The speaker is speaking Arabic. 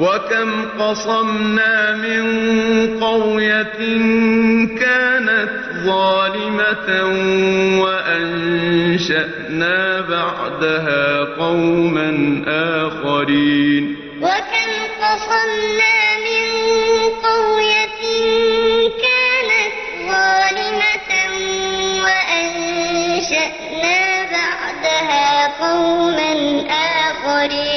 وَكَمْ قَصَمْنَا مِن قَرْيَةٍ كَانَتْ ظَالِمَةً وَأَنشَأْنَا بَعْدَهَا قَوْمًا آخَرِينَ وَكَمْ قَصَمْنَا مِن قَرْيَةٍ كَانَتْ ظَالِمَةً وَأَنشَأْنَا بَعْدَهَا قَوْمًا آخَرِينَ